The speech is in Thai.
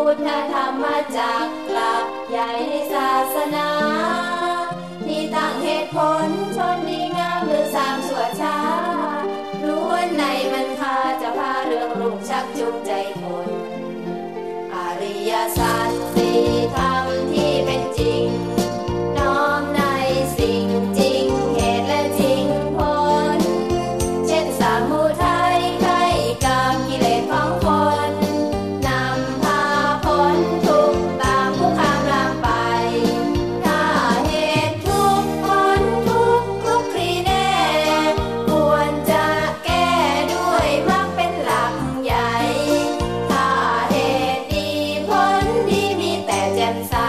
พุทธธรรมจักกลับใหญ่ในศาสนามีตั้งเหตุผลชนดีงามหรือสามส่วช้าล้วนในมันพาจะพาเรื่องรุ่งชักจุงใจคน อริยสัจสี่ทา 再见